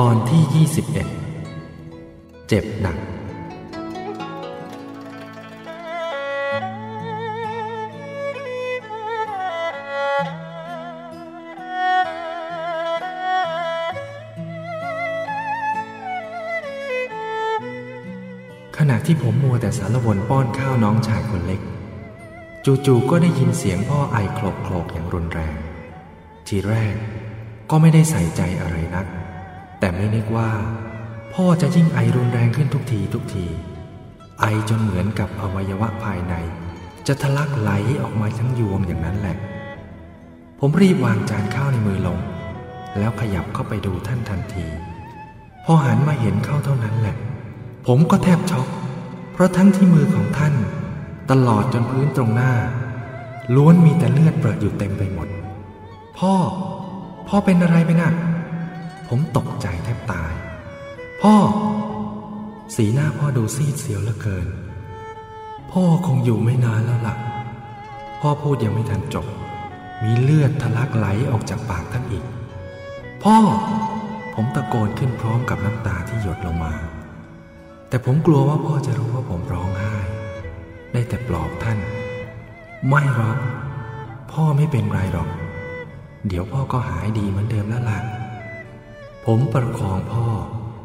ตอนที่ 21 เจ็บหนัก ขณะที่ผมมัวแต่สารวนป้อนข้าวน้องชายคนเล็ก จู่ๆก็ได้ยินเสียงพ่อไอโคลกโคลกอย่างรุนแรง ทีแรกก็ไม่ได้ใส่ใจอะไรนัก แต่ไม่นึกว่า พ่อจะยิ่งไอรุนแรงขึ้นทุกทีทุกที ไอจนเหมือนกับอวัยวะภายใน จะทะลักไหลออกมาทั้งยวงอย่างนั้นแหละ ผมรีบวางจานข้าวในมือลง แล้วขยับเข้าไปดูท่านทันที พอหันมาเห็นเข้าเท่านั้นแหละ ผมก็แทบช็อก เพราะทั้งที่มือของท่าน ตลอดจนพื้นตรงหน้า ล้วนมีแต่เลือดเปรอะอยู่เต็มไปหมด พ่อ พ่อเป็นอะไรไปนะ่ะ ผมตกใจแทบตาย พ่อ สีหน้าพ่อดูซีดเสียวเหลือเกิน พ่อคงอยู่ไม่นานแล้วล่ะ พ่อพูดยังไม่ทันจบ มีเลือดทะลักไหลออกจากปากท่านอีก พ่อ ผมตะโกนขึ้นพร้อมกับน้ำตาที่หยดลงมา แต่ผมกลัวว่าพ่อจะรู้ว่าผมร้องไห้ ได้แต่ปลอบท่าน ไม่หรอก พ่อไม่เป็นไรหรอก เดี๋ยวพ่อก็หายดีเหมือนเดิมแล้วล่ะ ผมประคองพ่อ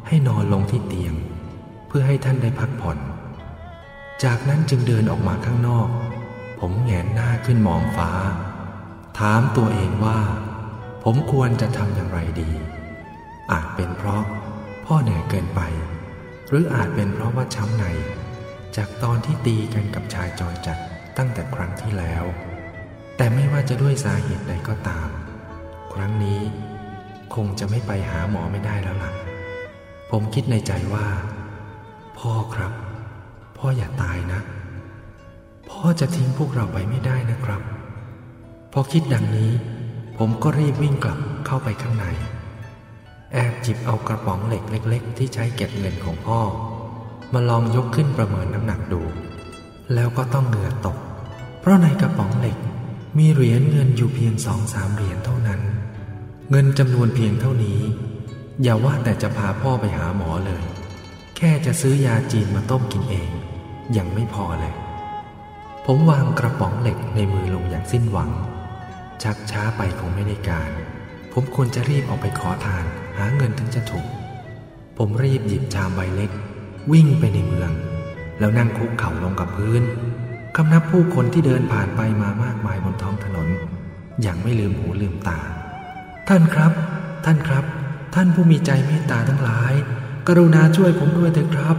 ให้นอนลงที่เตียง เพื่อให้ท่านได้พักผ่อน จากนั้นจึงเดินออกมาข้างนอก ผมแงนหน้าขึ้นมองฟ้า ถามตัวเองว่า ผมควรจะทำอย่างไรดี อาจเป็นเพราะพ่อเหนื่อยเกินไป หรืออาจเป็นเพราะว่าช้ำใน จากตอนที่ตีกันกับชายจรจัดตั้งแต่ครั้งที่แล้ว แต่ไม่ว่าจะด้วยสาเหตุใดก็ตาม ครั้งนี้ คงจะไม่ไปหาหมอไม่ได้แล้วล่ะ ผมคิดในใจว่า พ่อครับ พ่ออย่าตายนะ พ่อจะทิ้งพวกเราไปไม่ได้นะครับ พอคิดดังนี้ ผมก็รีบวิ่งกลับเข้าไปข้างใน แอบจิบเอากระป๋องเหล็กเล็ก ๆ ที่ใช้เก็บเงินของพ่อ มาลองยกขึ้นประเมินน้ำหนักดู แล้วก็ต้องเหงื่อตก เพราะในกระป๋องเหล็กมีเหรียญเงินอยู่เพียงสองสามเหรียญเท่านั้น เงินจำนวนเพียงเท่านี้ อย่าว่าแต่จะพาพ่อไปหาหมอเลย แค่จะซื้อยาจีนมาต้มกินเอง ยังไม่พอเลย ผมวางกระป๋องเหล็กในมือลงอย่างสิ้นหวัง ชักช้าไปคงไม่ได้การ ผมควรจะรีบออกไปขอทาน หาเงินถึงจะถูก ผมรีบหยิบชามใบเล็ก วิ่งไปในเมือง แล้วนั่งคุกเข่าลงกับพื้นคำนับผู้คนที่เดินผ่านไปมามากมายบนท้องถนน อย่างไม่ลืมหูลืมตา ท่านครับ ท่านครับ ท่านผู้มีใจเมตตาทั้งหลาย กรุณาช่วยผมด้วยเถิดครับ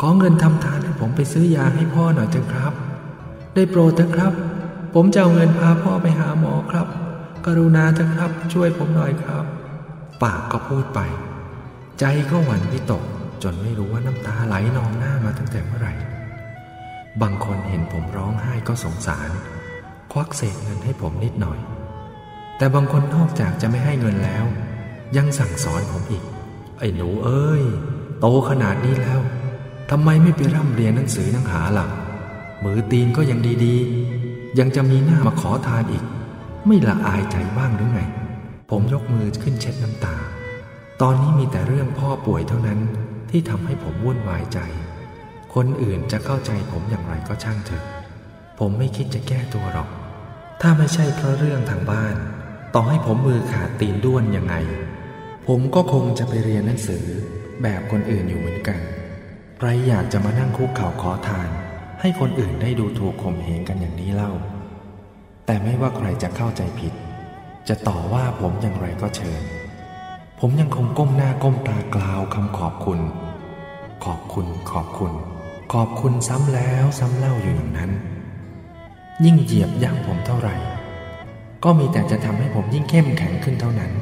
ขอเงินทำทานให้ผมไปซื้อยาให้พ่อหน่อยเถิดครับ ได้โปรดเถิดครับ ผมจะเอาเงินพาพ่อไปหาหมอครับ กรุณาเถิดครับ ช่วยผมหน่อยครับ ปากก็พูดไป ใจก็หวั่นวิตกจนไม่รู้ว่าน้ำตาไหลนองหน้ามาตั้งแต่เมื่อไหร่ บางคนเห็นผมร้องไห้ก็สงสาร ควักเศษเงินให้ผมนิดหน่อย แต่บางคนนอกจากจะไม่ให้เงินแล้ว ยังสั่งสอนผมอีก ไอ้หนูเอ้ย โตขนาดนี้แล้วทำไมไม่ไปร่ำเรียนหนังสือนังหาหลักมือตีนก็ยังดีๆ ยังจะมีหน้ามาขอทานอีก ไม่ละอายใจบ้างหรือไง ผมยกมือขึ้นเช็ดน้ำตา ตอนนี้มีแต่เรื่องพ่อป่วยเท่านั้นที่ทำให้ผมวุ่นวายใจ คนอื่นจะเข้าใจผมอย่างไรก็ช่างเถอะ ผมไม่คิดจะแก้ตัวหรอก ถ้าไม่ใช่เพราะเรื่องทางบ้าน ต่อให้ผมมือขาดตีนด้วนยังไง ผมก็คงจะไปเรียนหนังสือแบบคนอื่นอยู่เหมือนกัน ใครอยากจะมานั่งคุกเข่าขอทาน ให้คนอื่นได้ดูถูกข่มเหงกันอย่างนี้เล่า แต่ไม่ว่าใครจะเข้าใจผิด จะต่อว่าผมอย่างไรก็เชิญ ผมยังคงก้มหน้าก้มตากล่าวคำขอบคุณ ขอบคุณขอบคุณ ขอบคุณซ้ำแล้วซ้ำเล่าอยู่อย่างนั้น ยิ่งเหยียบย่ำผมเท่าไหร่ ก็มีแต่จะทำให้ผมยิ่งเข้มแข็งขึ้นเท่านั้น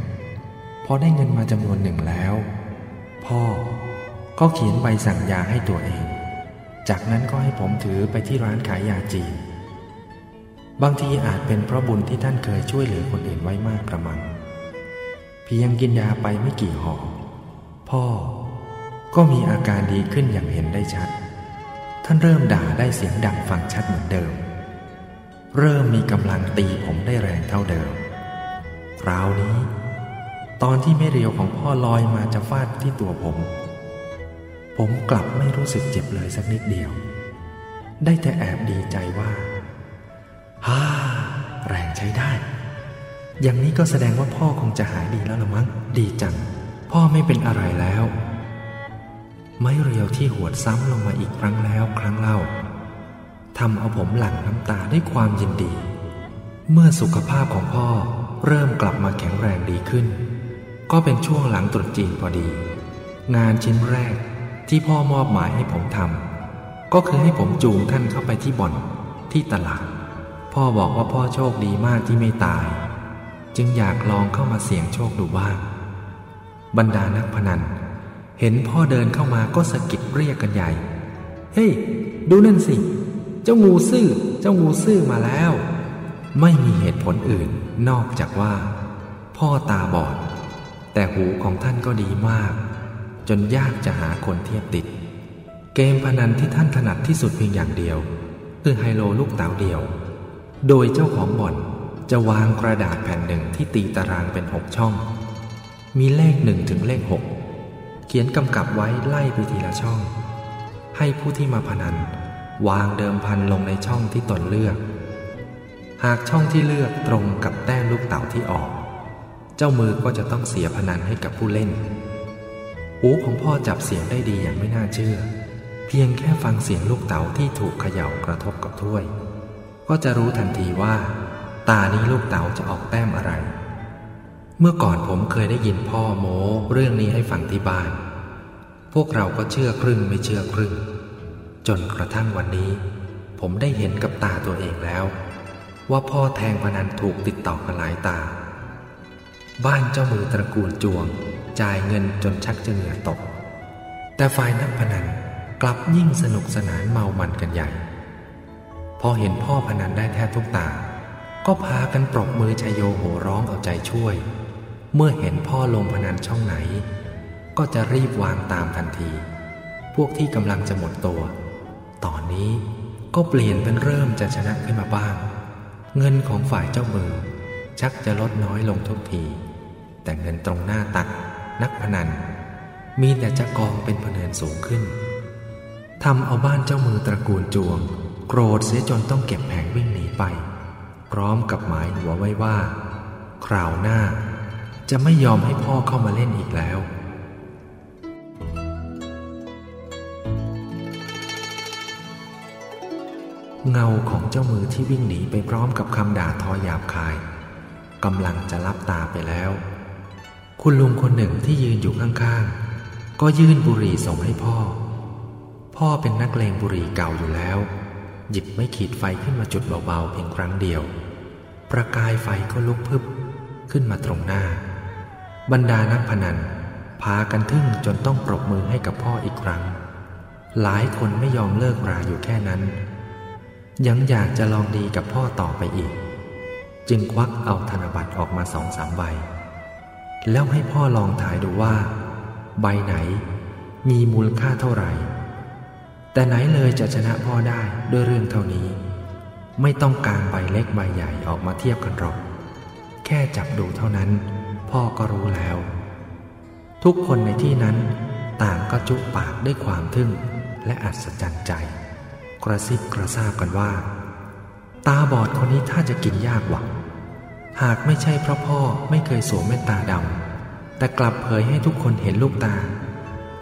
พอได้เงินมาจำนวนหนึ่งแล้ว พ่อก็เขียนใบสั่งยาให้ตัวเอง จากนั้นก็ให้ผมถือไปที่ร้านขายยาจีน บางทีอาจเป็นเพราะบุญที่ท่านเคยช่วยเหลือคนอื่นไว้มากกระมัง เพียงกินยาไปไม่กี่ห่อพ่อก็มีอาการดีขึ้นอย่างเห็นได้ชัด ท่านเริ่มด่าได้เสียงดังฟังชัดเหมือนเดิม เริ่มมีกำลังตีผมได้แรงเท่าเดิม คราวนี้ ตอนที่แม่เรียวของพ่อลอยมาจะฟาดที่ตัวผม ผมกลับไม่รู้สึกเจ็บเลยสักนิดเดียว ได้แต่แอบดีใจว่าฮ่าแรงใช้ได้ อย่างนี้ก็แสดงว่าพ่อคงจะหายดีแล้วละมั้ง ดีจัง พ่อไม่เป็นอะไรแล้ว ไม้เรียวที่หวดซ้ำลงมาอีกครั้งแล้วครั้งเล่า ทำเอาผมหลั่งน้ำตาด้วยความยินดี เมื่อสุขภาพของพ่อเริ่มกลับมาแข็งแรงดีขึ้น ก็เป็นช่วงหลังตรุษจีนพอดี งานชิ้นแรกที่พ่อมอบหมายให้ผมทำก็คือให้ผมจูงท่านเข้าไปที่บ่อนที่ตลาด พ่อบอกว่าพ่อโชคดีมากที่ไม่ตาย จึงอยากลองเข้ามาเสี่ยงโชคดูบ้างบรรดานักพนัน เห็นพ่อเดินเข้ามาก็สะกิดเรียกกันใหญ่ เฮ้ยดูนั่นสิ เจ้างูซื่อ เจ้างูซื่อมาแล้ว ไม่มีเหตุผลอื่นนอกจากว่า พ่อตาบอด แต่หูของท่านก็ดีมาก จนยากจะหาคนเทียบติด เกมพนันที่ท่านถนัดที่สุดเพียงอย่างเดียว คือไฮโลลูกเต๋าเดียว โดยเจ้าของบ่อนจะวางกระดาษแผ่นหนึ่งที่ตีตารางเป็นหกช่อง มีเลขหนึ่งถึงเลขหกเขียนกำกับไว้ไล่ไปทีละช่อง ให้ผู้ที่มาพนัน วางเดิมพันลงในช่องที่ตนเลือก หากช่องที่เลือกตรงกับแต้มลูกเต๋าที่ออก เจ้ามือก็จะต้องเสียพนันให้กับผู้เล่น หูของพ่อจับเสียงได้ดีอย่างไม่น่าเชื่อ เพียงแค่ฟังเสียงลูกเต๋าที่ถูกเขย่ากระทบกับถ้วย ก็จะรู้ทันทีว่า ตานี้ลูกเต๋าจะออกแต้มอะไร เมื่อก่อนผมเคยได้ยินพ่อโม้เรื่องนี้ให้ฟังที่บ้าน พวกเราก็เชื่อครึ่งไม่เชื่อครึ่ง จนกระทั่งวันนี้ ผมได้เห็นกับตาตัวเองแล้ว ว่าพ่อแทงพนันถูกติดต่อกันหลายตา บ้านเจ้ามือตระกูลจวง จ่ายเงินจนชักจะเหงื่อตก แต่ฝ่ายนักพนันกลับยิ่งสนุกสนานเมามันกันใหญ่ พอเห็นพ่อพนันได้แทบทุกตา ก็พากันปรบมือชยโยโหร้องเอาใจช่วย เมื่อเห็นพ่อลงพนันช่องไหน ก็จะรีบวางตามทันที พวกที่กำลังจะหมดตัว ตอนนี้ก็เปลี่ยนเป็นเริ่มจะชนะขึ้นมาบ้าง เงินของฝ่ายเจ้ามือ ชักจะลดน้อยลงทุกที แต่เงินตรงหน้าตัก นักพนัน มีแต่จะกองเป็นพเนินสูงขึ้นทำเอาบ้านเจ้ามือตระกูลจวง โกรธเสียจนต้องเก็บแผงวิ่งหนีไป พร้อมกับหมายหัวไว้ว่า คราวหน้าจะไม่ยอมให้พ่อเข้ามาเล่นอีกแล้ว เงาของเจ้ามือที่วิ่งหนีไปพร้อมกับคำด่าทอหยาบคายกำลังจะลับตาไปแล้ว คุณลุงคนหนึ่งที่ยืนอยู่ข้างๆ ก็ยื่นบุหรี่ส่งให้พ่อ พ่อเป็นนักเลงบุหรี่เก่าอยู่แล้ว หยิบไม่ขีดไฟขึ้นมาจุดเบาๆเพียงครั้งเดียว ประกายไฟก็ลุกพึบขึ้นมาตรงหน้า บรรดานักพนันพากันทึ่งจนต้องปรบมือให้กับพ่ออีกครั้ง หลายคนไม่ยอมเลิกราอยู่แค่นั้น ยังอยากจะลองดีกับพ่อต่อไปอีก จึงควักเอาธนบัตรออกมาสองสามใบ แล้วให้พ่อลองถ่ายดูว่า ใบไหนมีมูลค่าเท่าไหร่ แต่ไหนเลยจะชนะพ่อได้ด้วยเรื่องเท่านี้ ไม่ต้องการใบเล็กใบใหญ่ออกมาเทียบกันหรอก แค่จับดูเท่านั้น พ่อก็รู้แล้ว ทุกคนในที่นั้นต่างก็จุปากด้วยความทึ่งและอัศจรรย์ใจ กระซิบกระซาบกันว่า ตาบอดคนนี้ถ้าจะกินยากหวังหากไม่ใช่เพราะพ่อไม่เคยสวมแว่นตาดำแต่กลับเผยให้ทุกคนเห็นลูกตา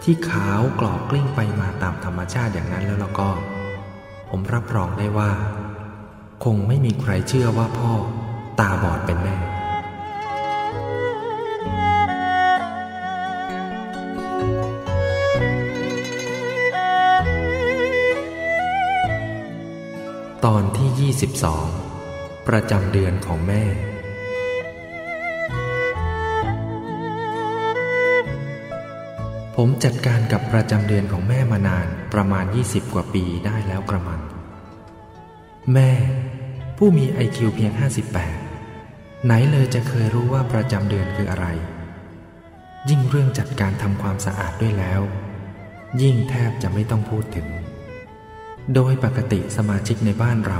ที่ขาวกรอกกลิ้งไปมาตามธรรมชาติอย่างนั้นแล้วแล้วก็ ผมรับรองได้ว่า คงไม่มีใครเชื่อว่าพ่อ ตาบอดเป็นแน่ ตอนที่ 22 ประจำเดือนของแม่ ผมจัดการกับประจำเดือนของแม่มานานประมาณ 20 กว่าปีได้แล้วกระมัง แม่ ผู้มีไอคิวเพียง 58 ไหนเลยจะเคยรู้ว่าประจำเดือนคืออะไร ยิ่งเรื่องจัดการทำความสะอาดด้วยแล้ว ยิ่งแทบจะไม่ต้องพูดถึง โดยปกติสมาชิกในบ้านเรา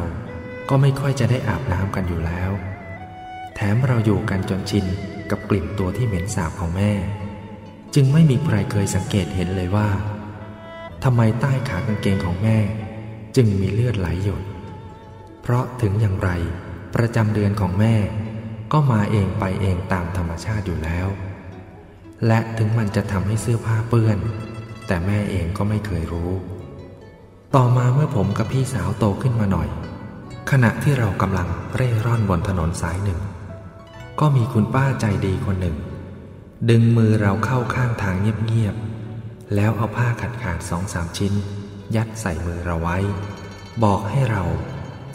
ก็ไม่ค่อยจะได้อาบน้ำกันอยู่แล้ว แถมเราอยู่กันจนชินกับกลิ่นตัวที่เหม็นสาบของแม่ จึงไม่มีใครเคยสังเกตเห็นเลยว่าทำไมใต้ขากางเกงของแม่ จึงมีเลือดไหลหยด เพราะถึงอย่างไรประจำเดือนของแม่ ก็มาเองไปเองตามธรรมชาติอยู่แล้ว และถึงมันจะทำให้เสื้อผ้าเปื้อน แต่แม่เองก็ไม่เคยรู้ ต่อมาเมื่อผมกับพี่สาวโตขึ้นมาหน่อย ขณะที่เรากำลังเร่ร่อนบนถนนสายหนึ่ง ก็มีคุณป้าใจดีคนหนึ่ง ดึงมือเราเข้าข้างทางเงียบๆแล้วเอาผ้าขาดขาดสองสามชิ้น ยัดใส่มือเราไว้ บอกให้เรา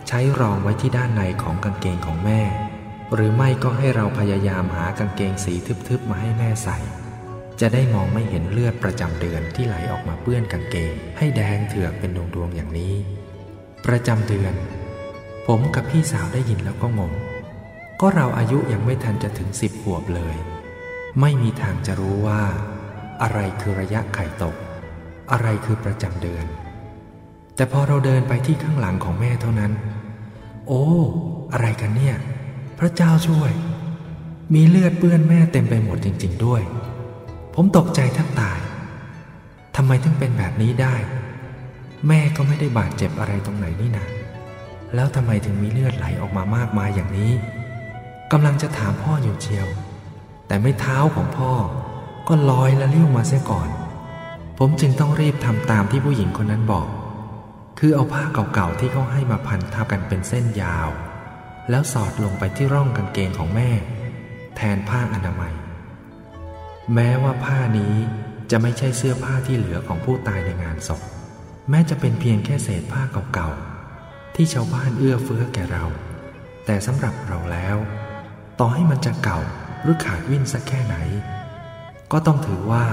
ใช้รองไว้ที่ด้านในของกางเกงของแม่ หรือไม่ก็ให้เราพยายามหากางเกงสีทึบๆมาให้แม่ใส่ จะได้มองไม่เห็นเลือดประจำเดือนที่ไหลออกมาเปื้อนกางเกง ให้แดงเถือกเป็นดวงๆอย่างนี้ ประจำเดือน ผมกับพี่สาวได้ยินแล้วก็งง ก็เราอายุยังไม่ทันจะถึงสิบขวบเลย ไม่มีทางจะรู้ว่า อะไรคือระยะไข่ตก อะไรคือประจำเดือน แต่พอเราเดินไปที่ข้างหลังของแม่เท่านั้น โอ้ อะไรกันเนี่ย พระเจ้าช่วย มีเลือดเปื้อนแม่เต็มไปหมดจริง ๆ ด้วย ผมตกใจแทบตายทำไมถึงเป็นแบบนี้ได้ แม่ก็ไม่ได้บาดเจ็บอะไรตรงไหนนี่นาแล้วทำไมถึงมีเลือดไหลออกมามากมายอย่างนี้กำลังจะถามพ่ออยู่เชียว แต่ไม่เท้าของพ่อก็ลอยและเลี้ยวมาเสียก่อน ผมจึงต้องรีบทำตามที่ผู้หญิงคนนั้นบอก คือเอาผ้าเก่าๆที่เขาให้มาพันทับกันเป็นเส้นยาว แล้วสอดลงไปที่ร่องกางเกงของแม่ แทนผ้าอนามัย แม้ว่าผ้านี้จะไม่ใช่เสื้อผ้าที่เหลือของผู้ตายในงานศพ แม้จะเป็นเพียงแค่เศษผ้าเก่าๆ ที่ชาวบ้านเอื้อเฟื้อแก่เรา แต่สำหรับเราแล้ว ต่อให้มันจะเก่าหรือขาดวิ่นสักแค่ไหน ก็ต้องถือว่า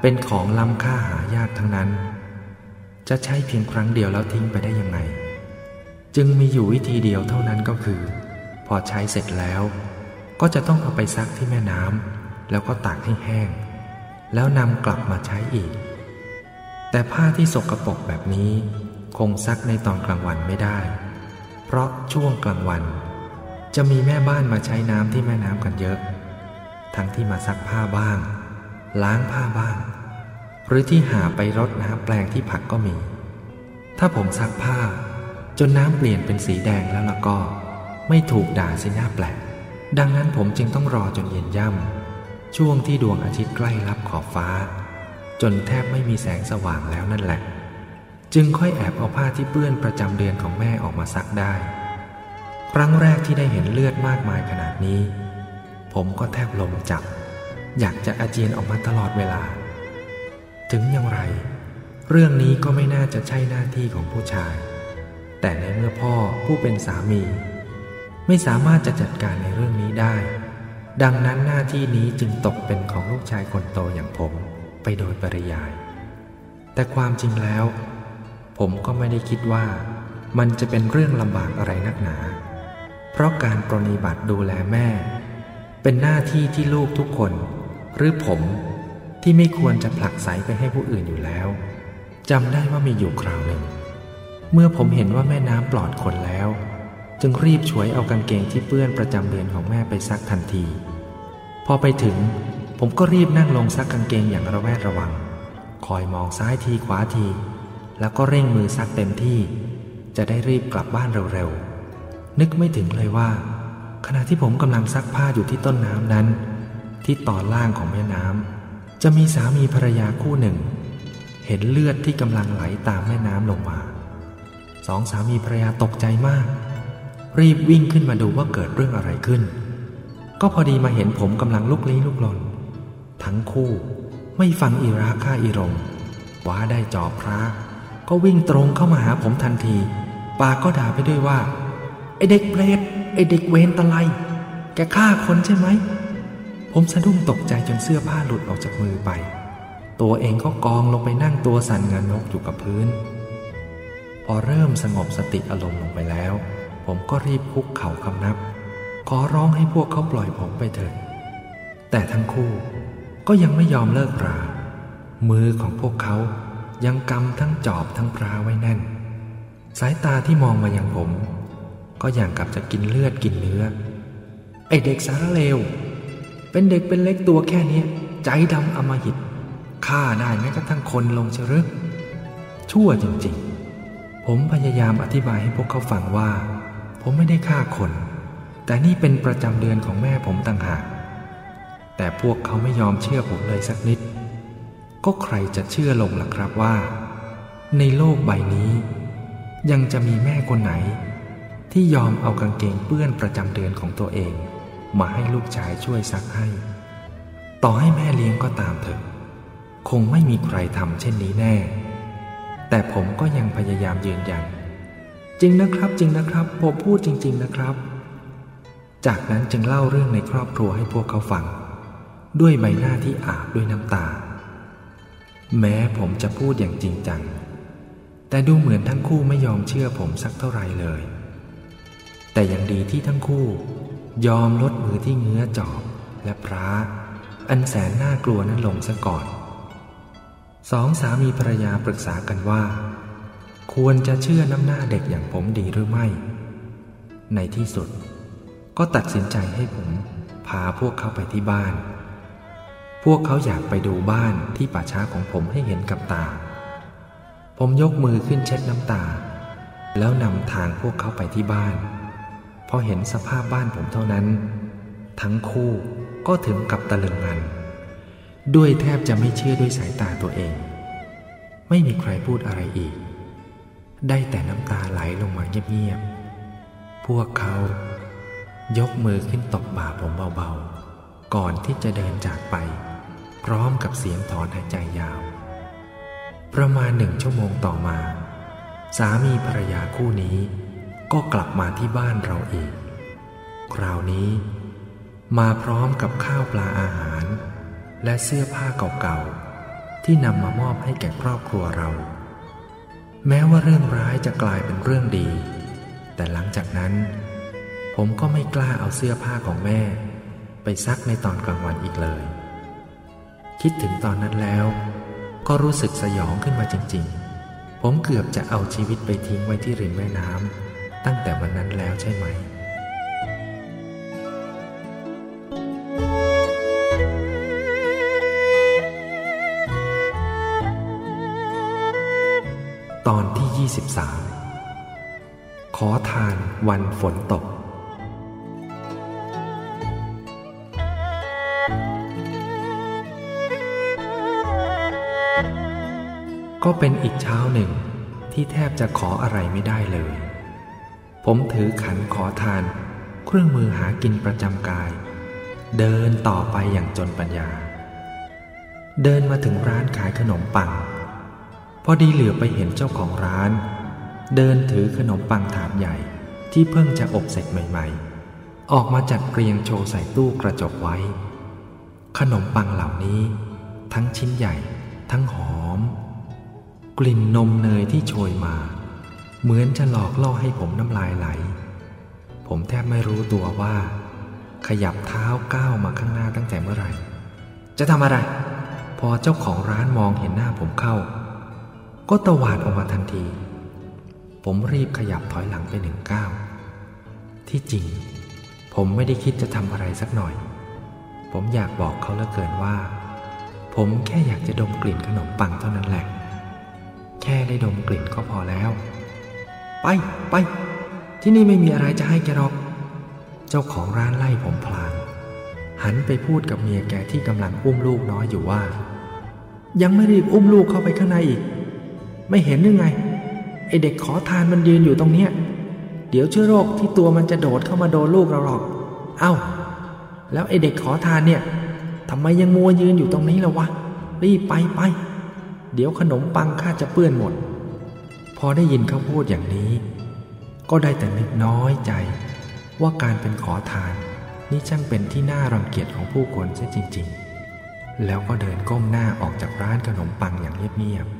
เป็นของล้ำค่าหายากทั้งนั้น จะใช้เพียงครั้งเดียวแล้วทิ้งไปได้ยังไง จึงมีอยู่วิธีเดียวเท่านั้นก็คือ พอใช้เสร็จแล้ว ก็จะต้องเอาไปซักที่แม่น้ำ แล้วก็ตากให้แห้ง แล้วนำกลับมาใช้อีก แต่ผ้าที่สกรปรกแบบนี้คงซักในตอนกลางวันไม่ได้ เพราะช่วงกลางวัน จะมีแม่บ้านมาใช้น้ำที่แม่น้ำกันเยอะ ทั้งที่มาซักผ้าบ้าง ล้างผ้าบ้าง หรือที่หาไปรดน้ำแปลงที่ผักก็มี ถ้าผมซักผ้า จนน้ำเปลี่ยนเป็นสีแดงแล้วละก็ ไม่ถูกด่าสิหน้าแปลก ดังนั้นผมจึงต้องรอจนเย็นย่ำ ช่วงที่ดวงอาทิตย์ใกล้รับขอบฟ้า จนแทบไม่มีแสงสว่างแล้วนั่นแหละ จึงค่อยแอบเอาผ้าที่เปื้อนประจำเดือนของแม่ออกมาซักได้ ครั้งแรกที่ได้เห็นเลือดมากมายขนาดนี้ ผมก็แทบลมจับ อยากจะอาเจียนออกมาตลอดเวลา ถึงอย่างไร เรื่องนี้ก็ไม่น่าจะใช่หน้าที่ของผู้ชาย แต่ในเมื่อพ่อผู้เป็นสามี ไม่สามารถจะจัดการในเรื่องนี้ได้ ดังนั้นหน้าที่นี้จึงตกเป็นของลูกชายคนโตอย่างผมไปโดยปริยาย แต่ความจริงแล้ว ผมก็ไม่ได้คิดว่า มันจะเป็นเรื่องลำบากอะไรนักหนา เพราะการปรนิบัติดูแลแม่ เป็นหน้าที่ที่ลูกทุกคน หรือผมที่ไม่ควรจะผลักไสไปให้ผู้อื่นอยู่แล้วจำได้ว่ามีอยู่คราวหนึ่ง เมื่อผมเห็นว่าแม่น้ำปลอดคนแล้ว จึงรีบช่วยเอากางเกงที่เปื้อนประจำเดือนของแม่ไปซักทันที พอไปถึง ผมก็รีบนั่งลงซักกางเกงอย่างระแวดระวัง คอยมองซ้ายทีขวาที แล้วก็เร่งมือซักเต็มที่ จะได้รีบกลับบ้านเร็วๆ นึกไม่ถึงเลยว่า ขณะที่ผมกำลังซักผ้าอยู่ที่ต้นน้ำนั้น ที่ตอนล่างของแม่น้ำจะมีสามีภรรยาคู่หนึ่ง เห็นเลือดที่กำลังไหลตามแม่น้ำลงมาสองสามีภรรยาตกใจมาก รีบวิ่งขึ้นมาดูว่าเกิดเรื่องอะไรขึ้น ก็พอดีมาเห็นผมกำลังลุกลี้ลุกลน ทั้งคู่ไม่ฟังอีราค่าอีรงว้าได้จอบพระ ก็วิ่งตรงเข้ามาหาผมทันที ปาก็ด่าไปด้วยว่า ไอเด็กเปรตไอเด็กเวนตะไลแกฆ่าคนใช่ไหม ผมสะดุ้งตกใจจนเสื้อผ้าหลุดออกจากมือไป ตัวเองก็กองลงไปนั่งตัวสั่นงานนกอยู่กับพื้น พอเริ่มสงบสติอารมณ์ลงไปแล้ว ผมก็รีบคุกเข่าคำนับ ขอร้องให้พวกเขาปล่อยผมไปเถิด แต่ทั้งคู่ก็ยังไม่ยอมเลิกรา มือของพวกเขายังกำทั้งจอบทั้งพราไว้แน่น สายตาที่มองมาอย่างผม ก็อย่างกับจะกินเลือดกินเนื้อ ไอเด็กสารเลว เป็นเด็กเป็นเล็กตัวแค่นี้ใจดำอมหิตฆ่าได้แม้กระทั่งคนลงเชรึชั่วจริงๆ ผมพยายามอธิบายให้พวกเขาฟังว่า ผมไม่ได้ฆ่าคน แต่นี่เป็นประจำเดือนของแม่ผมต่างหาก แต่พวกเขาไม่ยอมเชื่อผมเลยสักนิด ก็ใครจะเชื่อลงล่ะครับว่า ในโลกใบนี้ ยังจะมีแม่คนไหน ที่ยอมเอากางเกงเปื้อนประจำเดือนของตัวเอง มาให้ลูกชายช่วยซักให้ ต่อให้แม่เลี้ยงก็ตามเถอะ คงไม่มีใครทำเช่นนี้แน่ แต่ผมก็ยังพยายามยืนยัน จริงนะครับจริงนะครับผมพูดจริง ๆนะครับ จากนั้นจึงเล่าเรื่องในครอบครัวให้พวกเขาฟัง ด้วยใบหน้าที่อาบด้วยน้ำตา แม้ผมจะพูดอย่างจริงจัง แต่ดูเหมือนทั้งคู่ไม่ยอมเชื่อผมสักเท่าไรเลย แต่ยังดีที่ทั้งคู่ ยอมลดมือที่เงื้อจอบและพระอันแสนน่ากลัวนั้นลงซะก่อนสองสามีภรรยาปรึกษากันว่า ควรจะเชื่อน้ำหน้าเด็กอย่างผมดีหรือไม่ ในที่สุด ก็ตัดสินใจให้ผมพาพวกเขาไปที่บ้าน พวกเขาอยากไปดูบ้านที่ป่าช้าของผมให้เห็นกับตา ผมยกมือขึ้นเช็ดน้ำตา แล้วนำทางพวกเขาไปที่บ้าน พอเห็นสภาพบ้านผมเท่านั้น ทั้งคู่ก็ถึงกับตะลึงงัน ด้วยแทบจะไม่เชื่อด้วยสายตาตัวเอง ไม่มีใครพูดอะไรอีก ได้แต่น้ำตาไหลลงมาเงียบๆ พวกเขายกมือขึ้นตบบ่าผมเบาๆ ก่อนที่จะเดินจากไป พร้อมกับเสียงถอนหายใจยาว ประมาณหนึ่งชั่วโมงต่อมา สามีภรรยาคู่นี้ ก็กลับมาที่บ้านเราอีก คราวนี้ มาพร้อมกับข้าวปลาอาหาร และเสื้อผ้าเก่าๆ ที่นำมามอบให้แก่ครอบครัวเรา แม้ว่าเรื่องร้ายจะกลายเป็นเรื่องดี แต่หลังจากนั้น ผมก็ไม่กล้าเอาเสื้อผ้าของแม่ ไปซักในตอนกลางวันอีกเลย คิดถึงตอนนั้นแล้ว ก็รู้สึกสยองขึ้นมาจริงๆ ผมเกือบจะเอาชีวิตไปทิ้งไว้ที่ริมแม่น้ำตั้งแต่วันนั้นแล้วใช่ไหม ตอนที่ 23 ขอทานวันฝนตก ก็เป็นอีกเช้าหนึ่งที่แทบจะขออะไรไม่ได้เลย ผมถือขันขอทาน เครื่องมือหากินประจำกาย เดินต่อไปอย่างจนปัญญา เดินมาถึงร้านขายขนมปัง พอดีเหลือไปเห็นเจ้าของร้าน เดินถือขนมปังถาดใหญ่ที่เพิ่งจะอบเสร็จใหม่ ๆ ออกมาจัดเรียงโชว์ใส่ตู้กระจกไว้ ขนมปังเหล่านี้ ทั้งชิ้นใหญ่ ทั้งหอม กลิ่นนมเนยที่โชยมา เหมือนจะหลอกล่อให้ผมน้ำลายไหล ผมแทบไม่รู้ตัวว่า ขยับเท้าก้าวมาข้างหน้าตั้งแต่เมื่อไหร่ จะทำอะไร พอเจ้าของร้านมองเห็นหน้าผมเข้า ก็ตวาดออกมาทันที ผมรีบขยับถอยหลังไปหนึ่งก้าวที่จริง ผมไม่ได้คิดจะทำอะไรสักหน่อย ผมอยากบอกเขาเหลือเกินว่า ผมแค่อยากจะดมกลิ่นขนมปังเท่านั้นแหละ แค่ได้ดมกลิ่นก็พอแล้ว ไปไป ที่นี่ไม่มีอะไรจะให้แกหรอก เจ้าของร้านไล่ผมพลาง หันไปพูดกับเมียแกที่กำลังอุ้มลูกน้อยอยู่ว่า ยังไม่รีบอุ้มลูกเข้าไปข้างในอีก ไม่เห็นหรือไง ไอเด็กขอทานมันยืนอยู่ตรงเนี้ย เดี๋ยวเชื้อโรคที่ตัวมันจะโดดเข้ามาโดนลูกเราหรอก เอ้า แล้วไอเด็กขอทานเนี่ยทำไมยังมัวยืนอยู่ตรงนี้ล่ะวะ รีบไปไป เดี๋ยวขนมปังข้าจะเปื้อนหมด พอได้ยินเขาพูดอย่างนี้ ก็ได้แต่นึกน้อยใจ ว่าการเป็นขอทาน นี่ช่างเป็นที่น่ารังเกียจของผู้คนเสียจริง ๆ แล้วก็เดินก้มหน้าออกจากร้านขนมปังอย่างเงียบๆ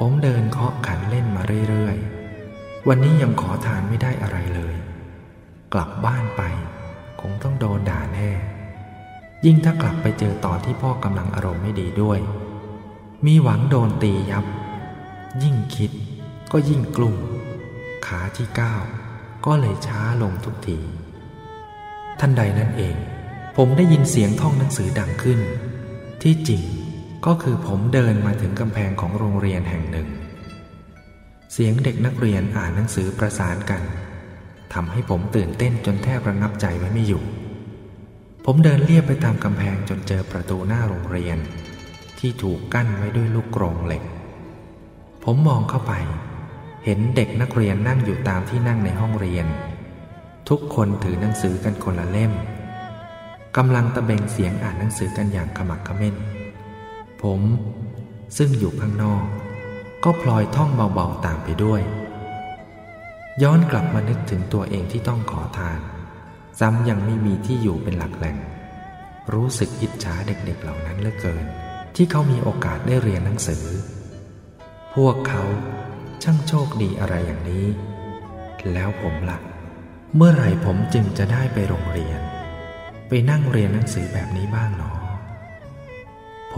ผมเดินเคาะขันเล่นมาเรื่อยๆ วันนี้ยังขอทานไม่ได้อะไรเลย กลับบ้านไป คงต้องโดนด่าแน่ ยิ่งถ้ากลับไปเจอตอนที่พ่อกำลังอารมณ์ไม่ดีด้วย มีหวังโดนตียับ ยิ่งคิดก็ยิ่งกลุ่ม ขาที่ก้าวก็เลยช้าลงทุกที ท่านใดนั่นเอง ผมได้ยินเสียงท่องหนังสือดังขึ้น ที่จริง ก็คือผมเดินมาถึงกำแพงของโรงเรียนแห่งหนึ่ง เสียงเด็กนักเรียนอ่านหนังสือประสานกันทำให้ผมตื่นเต้นจนแทบระงับใจไว้ไม่อยู่ ผมเดินเลียบไปตามกำแพงจนเจอประตูหน้าโรงเรียน ที่ถูกกั้นไว้ด้วยลูกกรงเหล็ก ผมมองเข้าไป เห็นเด็กนักเรียนนั่งอยู่ตามที่นั่งในห้องเรียน ทุกคนถือหนังสือกันคนละเล่มกำลังตะเบงเสียงอ่านหนังสือกันอย่างขมักขม้น ผม ซึ่งอยู่ข้างนอก ก็พลอยท่องเบาๆตามไปด้วย ย้อนกลับมานึกถึงตัวเองที่ต้องขอทาน ซ้ำยังไม่มีที่อยู่เป็นหลักแหล่ง รู้สึกอิจฉาเด็กๆเหล่านั้นเหลือเกิน ที่เขามีโอกาสได้เรียนหนังสือ พวกเขาช่างโชคดีอะไรอย่างนี้ แล้วผมละ่ะ เมื่อไหร่ผมจึงจะได้ไปโรงเรียน ไปนั่งเรียนหนังสือแบบนี้บ้างหนอ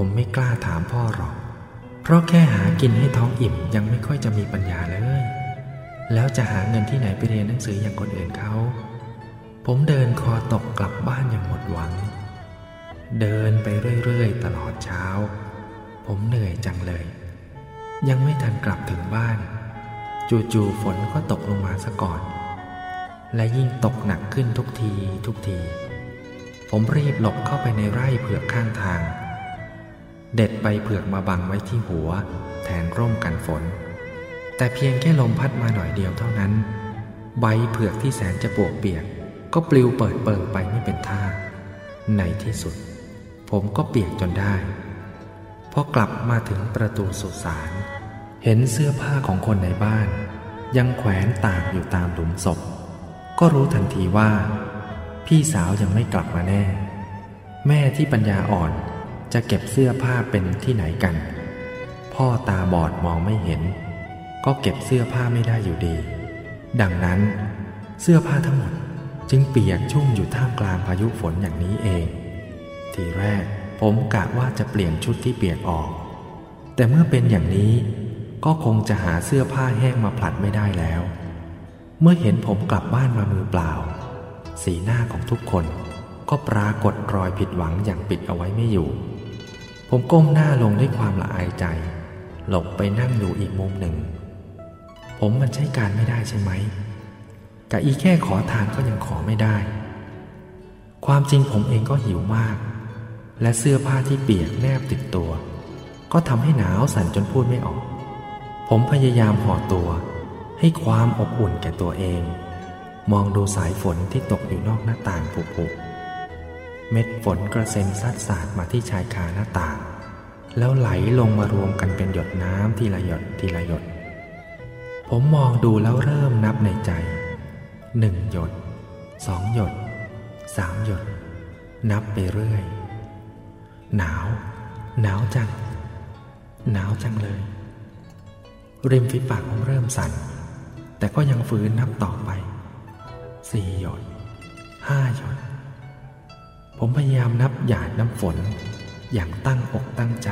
ผมไม่กล้าถามพ่อหรอก เพราะแค่หากินให้ท้องอิ่มยังไม่ค่อยจะมีปัญญาเลย แล้วจะหาเงินที่ไหนไปเรียนหนังสืออย่างคนอื่นเขา ผมเดินคอตกกลับบ้านอย่างหมดหวัง เดินไปเรื่อยๆ ตลอดเช้า ผมเหนื่อยจังเลย ยังไม่ทันกลับถึงบ้าน จู่ๆฝนก็ตกลงมาซะก่อน และยิ่งตกหนักขึ้นทุกทีทุกที ผมรีบหลบเข้าไปในไร่เผือกข้างทาง เด็ดใบเผือกมาบังไว้ที่หัว แทนร่มกันฝน แต่เพียงแค่ลมพัดมาหน่อยเดียวเท่านั้น ใบเผือกที่แสนจะปวกเปียก ก็ปลิวเปิดเปิงไปไม่เป็นท่า ในที่สุด ผมก็เปียกจนได้พอกลับมาถึงประตูสุสานเห็นเสื้อผ้าของคนในบ้าน ยังแขวนตากอยู่ตามหลุมศพ ก็รู้ทันทีว่า พี่สาวยังไม่กลับมาแน่ แม่ที่ปัญญาอ่อน จะเก็บเสื้อผ้าเป็นที่ไหนกัน พ่อตาบอดมองไม่เห็น ก็เก็บเสื้อผ้าไม่ได้อยู่ดี ดังนั้น เสื้อผ้าทั้งหมดจึงเปียกชุ่มอยู่ท่ามกลางพายุฝนอย่างนี้เอง ทีแรกผมกะว่าจะเปลี่ยนชุดที่เปียกออก แต่เมื่อเป็นอย่างนี้ก็คงจะหาเสื้อผ้าแห้งมาผลัดไม่ได้แล้ว เมื่อเห็นผมกลับบ้านมามือเปล่า สีหน้าของทุกคนก็ปรากฏรอยผิดหวังอย่างปิดเอาไว้ไม่อยู่ ผมก้มหน้าลงด้วยความละอายใจ หลบไปนั่งอยู่อีกมุมหนึ่ง ผมมันใช้การไม่ได้ใช่ไหมกะอีแค่ขอทานก็ยังขอไม่ได้ ความจริงผมเองก็หิวมาก และเสื้อผ้าที่เปียกแนบติดตัว ก็ทำให้หนาวสั่นจนพูดไม่ออก ผมพยายามห่อตัว ให้ความอบอุ่นแก่ตัวเอง มองดูสายฝนที่ตกอยู่นอกหน้าต่างผุๆ เม็ดฝนกระเซ็นซัดสาดมาที่ชายคาหน้าต่าง แล้วไหลลงมารวมกันเป็นหยดน้ำทีละหยดทีละหยด ผมมองดูแล้วเริ่มนับในใจหนึ่งหยดสองหยดสามหยด นับไปเรื่อย หนาว หนาวจัง หนาวจังเลย ริมฝีปากผมเริ่มสั่น แต่ก็ยังฝืนนับต่อไปสี่หยดห้าหยด ผมพยายามนับหยาดน้ำฝนอย่างตั้งอกตั้งใจ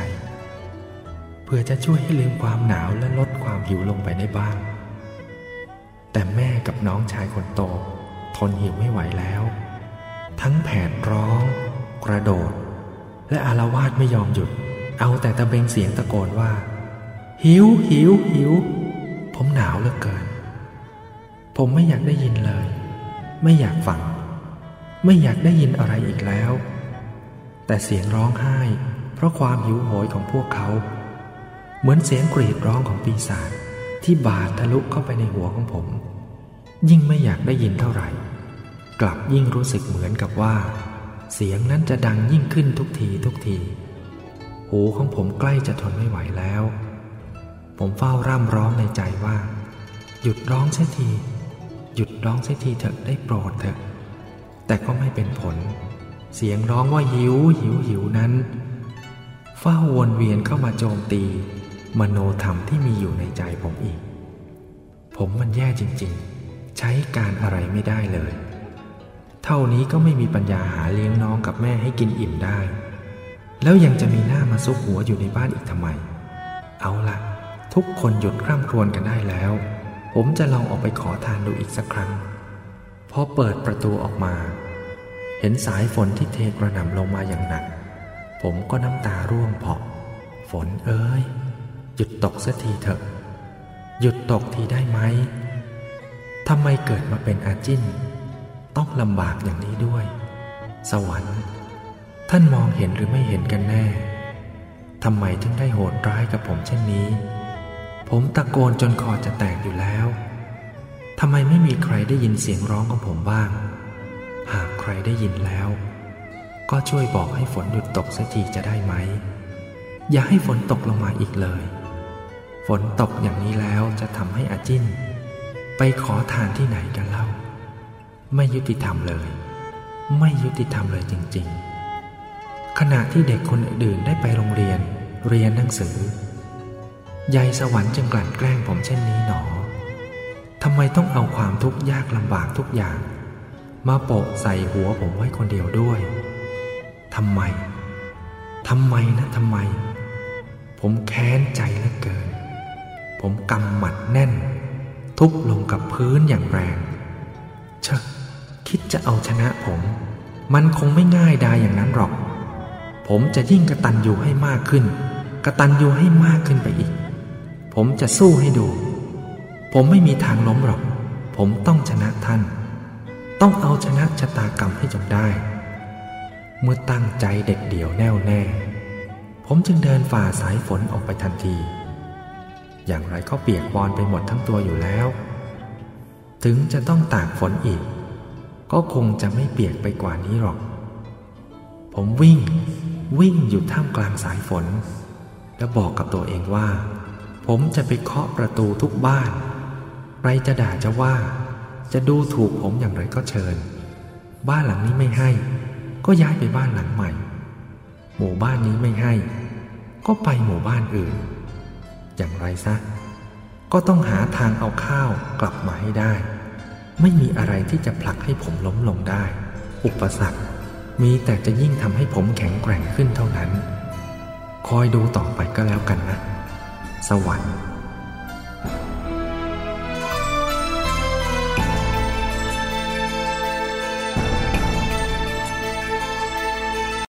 เพื่อจะช่วยให้ลืมความหนาวและลดความหิวลงไปได้บ้าง แต่แม่กับน้องชายคนโต ทนหิวไม่ไหวแล้ว ทั้งแผดร้อง กระโดด และอารวาสไม่ยอมหยุด เอาแต่ตะเบงเสียงตะโกนว่า หิวหิวหิว ผมหนาวเหลือเกิน ผมไม่อยากได้ยินเลย ไม่อยากฟัง ไม่อยากได้ยินอะไรอีกแล้ว แต่เสียงร้องไห้ เพราะความหิวโหยของพวกเขา เหมือนเสียงกรีดร้องของปีศาจที่บาดทะลุเข้าไปในหัวของผม ยิ่งไม่อยากได้ยินเท่าไหร่ กลับยิ่งรู้สึกเหมือนกับว่า เสียงนั้นจะดังยิ่งขึ้นทุกทีทุกที หูของผมใกล้จะทนไม่ไหวแล้ว ผมเฝ้าร่ำร้องในใจว่า หยุดร้องเสียที หยุดร้องเสียทีเถอะได้โปรดเถอะ แต่ก็ไม่เป็นผล เสียงร้องว่าหิวหิวหิวนั้นเฝ้าวนเวียนเข้ามาโจมตี มโนธรรมที่มีอยู่ในใจผมอีก ผมมันแย่จริงๆ ใช้การอะไรไม่ได้เลย เท่านี้ก็ไม่มีปัญญาหาเลี้ยงน้องกับแม่ให้กินอิ่มได้ แล้วยังจะมีหน้ามาซุกหัวอยู่ในบ้านอีกทำไม เอาละทุกคนหยุดคร่ำครวญกันได้แล้ว ผมจะลองออกไปขอทานดูอีกสักครั้ง อเปิดประตูออกมา เห็นสายฝนที่เทกระหน่ำลงมาอย่างหนัก ผมก็น้ำตาร่วงเพาะ ฝนเอ้ย หยุดตกสักทีเถอะ หยุดตกทีได้ไหมทำไมเกิดมาเป็นอาจิ้น ต้องลำบากอย่างนี้ด้วย สวรรค์ ท่านมองเห็นหรือไม่เห็นกันแน่ทำไมถึงได้โหดร้ายกับผมเช่นนี้ ผมตะโกนจนคอจะแตกอยู่แล้ว ทำไมไม่มีใครได้ยินเสียงร้องของผมบ้าง หากใครได้ยินแล้ว ก็ช่วยบอกให้ฝนหยุดตกสักทีจะได้ไหม อย่าให้ฝนตกลงมาอีกเลย ฝนตกอย่างนี้แล้วจะทำให้อาจิ้น ไปขอทานที่ไหนกันเล่า ไม่ยุติธรรมเลย ไม่ยุติธรรมเลยจริง ๆ ขณะที่เด็กคนอื่นได้ไปโรงเรียน เรียนหนังสือยายสวรรค์จึงกลั่นแกล้งผมเช่นนี้หนอ ทำไมต้องเอาความทุกข์ยากลำบากทุกอย่าง มาโปะใส่หัวผมไว้คนเดียวด้วยทำไม ทำไมนะทำไม ผมแค้นใจเหลือเกิน ผมกำหมัดแน่น ทุบลงกับพื้นอย่างแรง เชอะคิดจะเอาชนะผม มันคงไม่ง่ายดายอย่างนั้นหรอก ผมจะยิ่งกระตันอยู่ให้มากขึ้น กระตันอยู่ให้มากขึ้นไปอีก ผมจะสู้ให้ดู ผมไม่มีทางล้มหรอก ผมต้องชนะท่าน ต้องเอาชนะชะตากรรมให้จงได้ เมื่อตั้งใจเด็ดเดี่ยวแน่วแน่ ผมจึงเดินฝ่าสายฝนออกไปทันที อย่างไรก็เปียกปอนไปหมดทั้งตัวอยู่แล้ว ถึงจะต้องตากฝนอีก ก็คงจะไม่เปียกไปกว่านี้หรอก ผมวิ่ง วิ่งอยู่ท่ามกลางสายฝน และบอกกับตัวเองว่าผมจะไปเคาะประตูทุกบ้าน รจะด่าจะว่า จะดูถูกผมอย่างไรก็เชิญ บ้านหลังนี้ไม่ให้ ก็ย้ายไปบ้านหลังใหม่ หมู่บ้านนี้ไม่ให้ ก็ไปหมู่บ้านอื่น อย่างไรซะ ก็ต้องหาทางเอาข้าวกลับมาให้ได้ ไม่มีอะไรที่จะผลักให้ผมล้มลงได้ อุปสรรคมีแต่จะยิ่งทำให้ผมแข็งแกร่งขึ้นเท่านั้น คอยดูต่อไปก็แล้วกันนะ สวรรค์